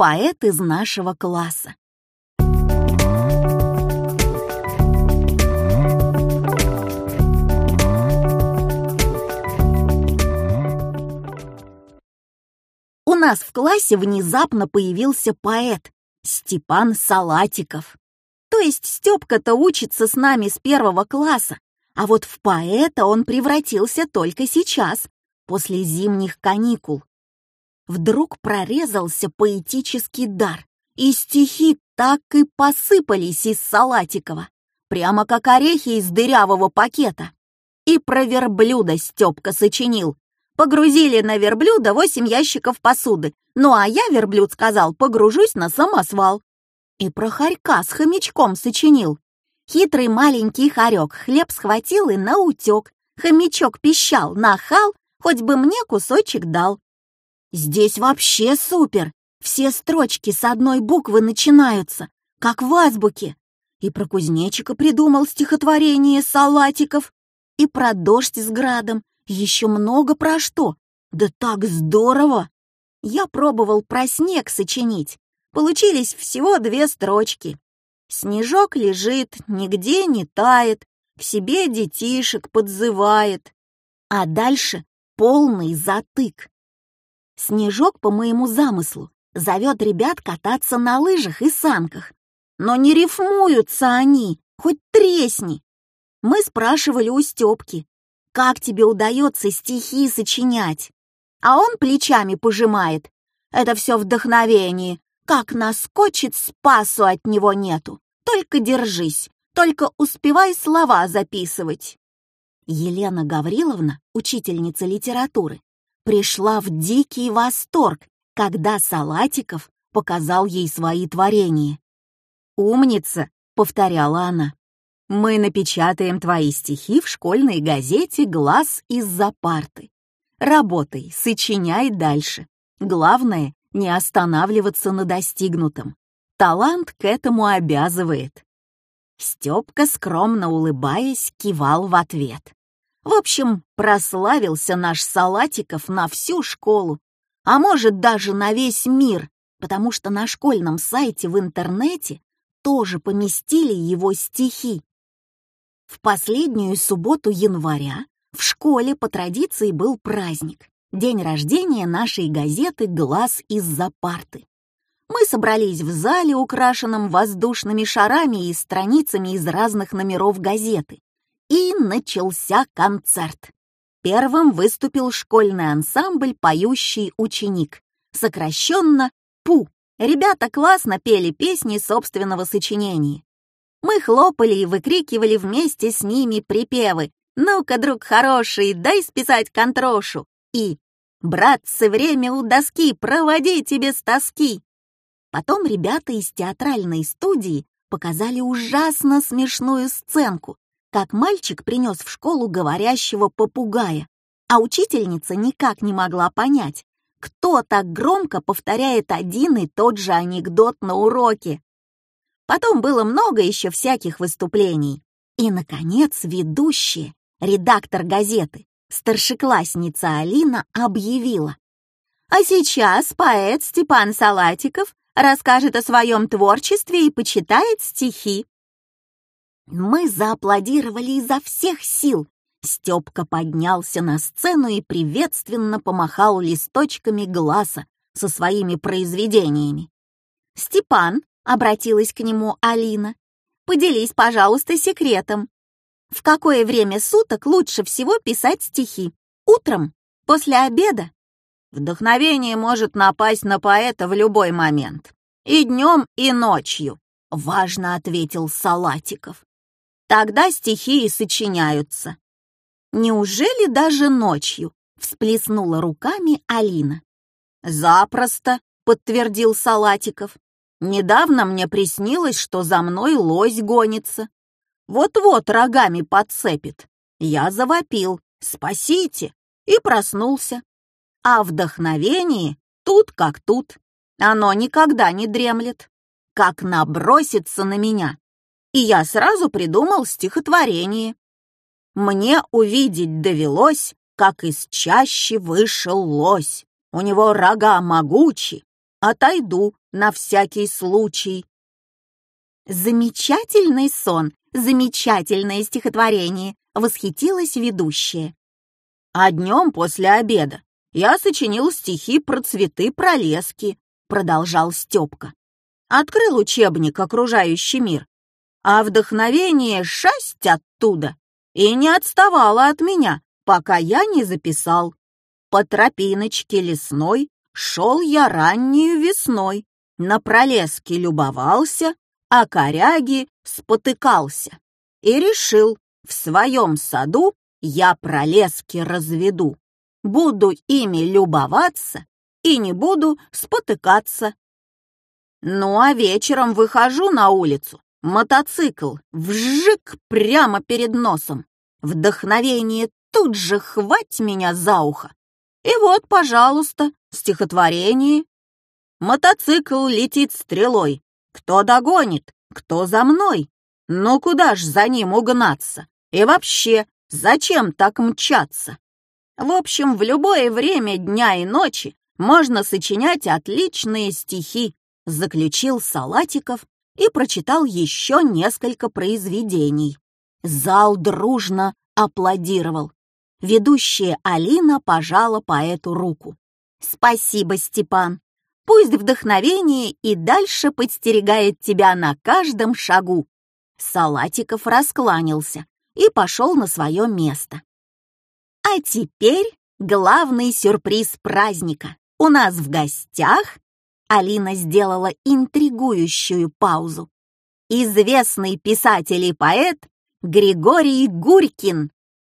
поэт из нашего класса. У нас в классе внезапно появился поэт Степан Салатиков. То есть Степка-то учится с нами с первого класса, а вот в поэта он превратился только сейчас, после зимних каникул. Вдруг прорезался поэтический дар, и стихи так и посыпались из Салатикова, прямо как орехи из дырявого пакета. И про верблюда Степка сочинил. Погрузили на верблюда восемь ящиков посуды, ну а я, верблюд, сказал, погружусь на самосвал. И про хорька с хомячком сочинил. Хитрый маленький хорек хлеб схватил и наутек. Хомячок пищал, нахал, хоть бы мне кусочек дал. Здесь вообще супер. Все строчки с одной буквы начинаются, как в азбуке. И про кузнечика придумал стихотворение салатиков, и про дождь с градом, еще много про что. Да так здорово! Я пробовал про снег сочинить. Получились всего две строчки. Снежок лежит, нигде не тает, к себе детишек подзывает. А дальше полный затык. Снежок, по моему замыслу, зовет ребят кататься на лыжах и санках. Но не рифмуются они, хоть тресни. Мы спрашивали у Степки, как тебе удается стихи сочинять? А он плечами пожимает. Это все вдохновение. Как наскочит, спасу от него нету. Только держись, только успевай слова записывать. Елена Гавриловна, учительница литературы, пришла в дикий восторг, когда Салатиков показал ей свои творения. «Умница!» — повторяла она. «Мы напечатаем твои стихи в школьной газете «Глаз из-за парты». Работай, сочиняй дальше. Главное — не останавливаться на достигнутом. Талант к этому обязывает». Степка, скромно улыбаясь, кивал в ответ. В общем, прославился наш Салатиков на всю школу, а может даже на весь мир, потому что на школьном сайте в интернете тоже поместили его стихи. В последнюю субботу января в школе по традиции был праздник — день рождения нашей газеты «Глаз из-за парты». Мы собрались в зале, украшенном воздушными шарами и страницами из разных номеров газеты, и начался концерт. Первым выступил школьный ансамбль «Поющий ученик», сокращенно «ПУ». Ребята классно пели песни собственного сочинения. Мы хлопали и выкрикивали вместе с ними припевы «Ну-ка, друг хороший, дай списать контрошу» и «Братцы, время у доски, проводите без тоски». Потом ребята из театральной студии показали ужасно смешную сценку, как мальчик принес в школу говорящего попугая, а учительница никак не могла понять, кто так громко повторяет один и тот же анекдот на уроке. Потом было много еще всяких выступлений. И, наконец, ведущая, редактор газеты, старшеклассница Алина объявила. А сейчас поэт Степан Салатиков расскажет о своем творчестве и почитает стихи. Мы зааплодировали изо всех сил. Степка поднялся на сцену и приветственно помахал листочками глаза со своими произведениями. «Степан», — обратилась к нему Алина, — «поделись, пожалуйста, секретом. В какое время суток лучше всего писать стихи? Утром? После обеда?» «Вдохновение может напасть на поэта в любой момент. И днем, и ночью», — важно ответил Салатиков. Тогда стихи сочиняются. Неужели даже ночью? Всплеснула руками Алина. Запросто, подтвердил Салатиков. Недавно мне приснилось, что за мной лось гонится. Вот-вот рогами подцепит. Я завопил «Спасите!» и проснулся. А вдохновение тут как тут. Оно никогда не дремлет. Как набросится на меня, и я сразу придумал стихотворение. Мне увидеть довелось, как из чащи вышел лось. У него рога могучи, отойду на всякий случай. Замечательный сон, замечательное стихотворение, восхитилась ведущая. А днем после обеда я сочинил стихи про цветы пролески, продолжал Степка. Открыл учебник «Окружающий мир», а вдохновение шасть оттуда и не отставало от меня, пока я не записал. По тропиночке лесной шел я раннюю весной, на пролеске любовался, а коряги спотыкался. И решил, в своем саду я пролески разведу. Буду ими любоваться и не буду спотыкаться. Ну а вечером выхожу на улицу, мотоцикл вжик прямо перед носом. Вдохновение тут же хвать меня за ухо. И вот, пожалуйста, стихотворение. Мотоцикл летит стрелой. Кто догонит? Кто за мной? Ну куда ж за ним угнаться? И вообще, зачем так мчаться? В общем, в любое время дня и ночи можно сочинять отличные стихи, заключил Салатиков и прочитал еще несколько произведений. Зал дружно аплодировал. Ведущая Алина пожала поэту руку. «Спасибо, Степан. Пусть вдохновение и дальше подстерегает тебя на каждом шагу». Салатиков раскланялся и пошел на свое место. А теперь главный сюрприз праздника. У нас в гостях Алина сделала интригующую паузу. Известный писатель и поэт Григорий Гурькин.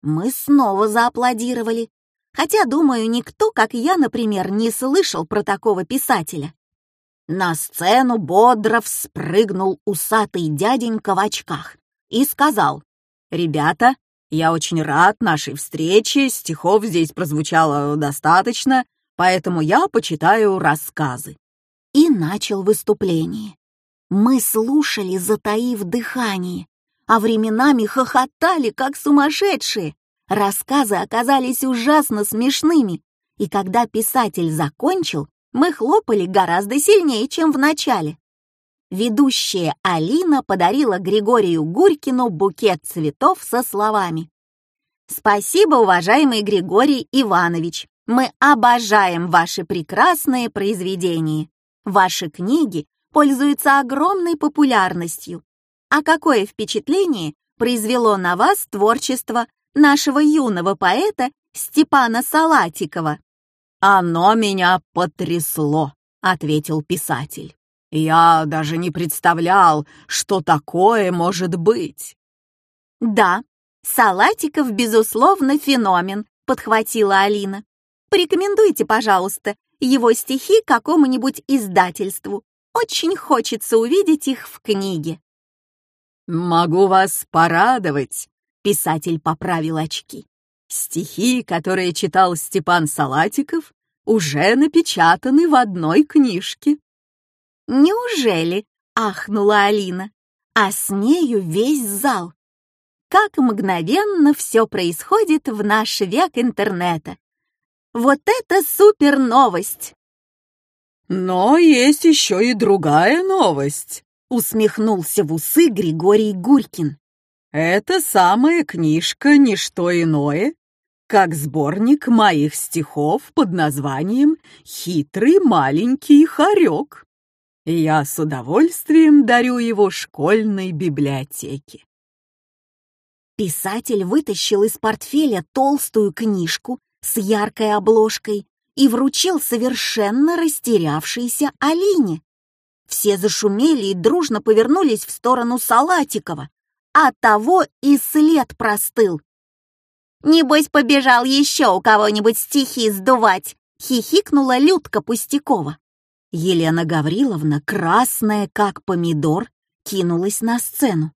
Мы снова зааплодировали. Хотя, думаю, никто, как я, например, не слышал про такого писателя. На сцену бодро вспрыгнул усатый дяденька в очках и сказал, «Ребята, я очень рад нашей встрече, стихов здесь прозвучало достаточно, поэтому я почитаю рассказы». И начал выступление. Мы слушали, затаив дыхание, а временами хохотали, как сумасшедшие. Рассказы оказались ужасно смешными, и когда писатель закончил, мы хлопали гораздо сильнее, чем в начале. Ведущая Алина подарила Григорию Гурькину букет цветов со словами «Спасибо, уважаемый Григорий Иванович, мы обожаем ваши прекрасные произведения. Ваши книги пользуются огромной популярностью. А какое впечатление произвело на вас творчество нашего юного поэта Степана Салатикова. «Оно меня потрясло», — ответил писатель. «Я даже не представлял, что такое может быть». «Да, Салатиков, безусловно, феномен», — подхватила Алина. «Порекомендуйте, пожалуйста, его стихи какому-нибудь издательству. Очень хочется увидеть их в книге». «Могу вас порадовать», Писатель поправил очки. Стихи, которые читал Степан Салатиков, уже напечатаны в одной книжке. «Неужели?» — ахнула Алина. А с нею весь зал. Как мгновенно все происходит в наш век интернета. Вот это супер новость! Но есть еще и другая новость, усмехнулся в усы Григорий Гуркин. Эта самая книжка не что иное, как сборник моих стихов под названием «Хитрый маленький хорек». Я с удовольствием дарю его школьной библиотеке. Писатель вытащил из портфеля толстую книжку с яркой обложкой и вручил совершенно растерявшейся Алине. Все зашумели и дружно повернулись в сторону Салатикова, а того и след простыл. «Небось, побежал еще у кого-нибудь стихи сдувать!» — хихикнула Людка Пустякова. Елена Гавриловна, красная как помидор, кинулась на сцену.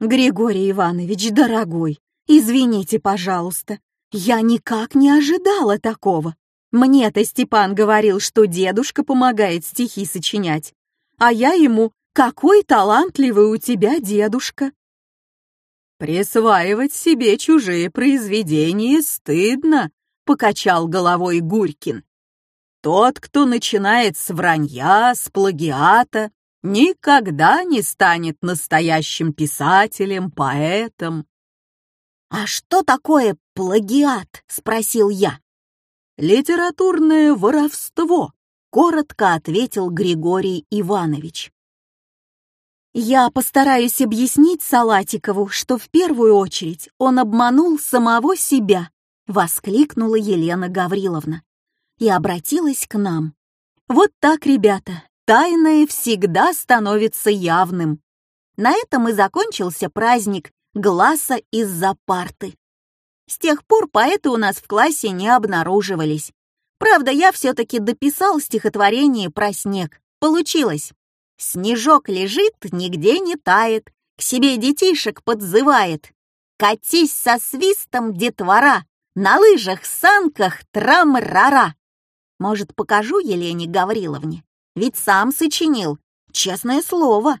«Григорий Иванович, дорогой, извините, пожалуйста, я никак не ожидала такого. Мне-то Степан говорил, что дедушка помогает стихи сочинять, а я ему «Какой талантливый у тебя дедушка!» «Присваивать себе чужие произведения стыдно», — покачал головой Гурькин. Тот, кто начинает с вранья, с плагиата, никогда не станет настоящим писателем, поэтом. «А что такое плагиат?» — спросил я. «Литературное воровство», — коротко ответил Григорий Иванович. Я постараюсь объяснить Салатикову, что в первую очередь он обманул самого себя, воскликнула Елена Гавриловна и обратилась к нам. Вот так, ребята, тайное всегда становится явным. На этом и закончился праздник глаза из-за парты. С тех пор поэты у нас в классе не обнаруживались. Правда, я все-таки дописал стихотворение про снег. Получилось. Снежок лежит, нигде не тает, к себе детишек подзывает. Катись со свистом, детвора, на лыжах-санках трам-рара. Может, покажу Елене Гавриловне? Ведь сам сочинил, честное слово.